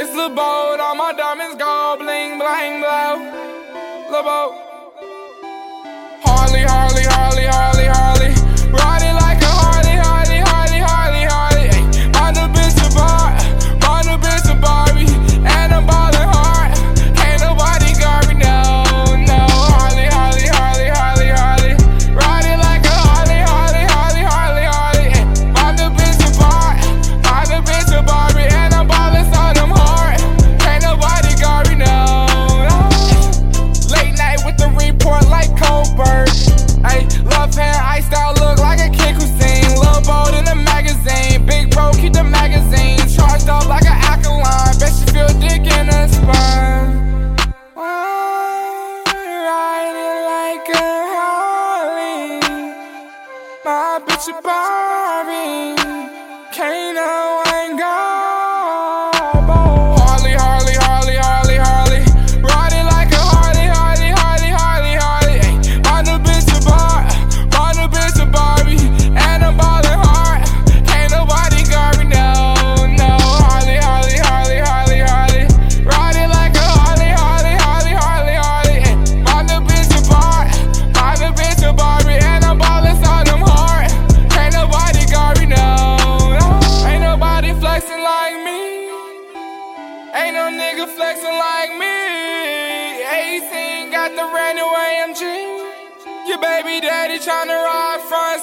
It's the boat. all my diamonds go bling, bling, blow. The boat. bitch a Barbie. flexing like me. Ain't no nigga flexing like me. 18 got the brand new AMG. Your baby daddy tryna ride front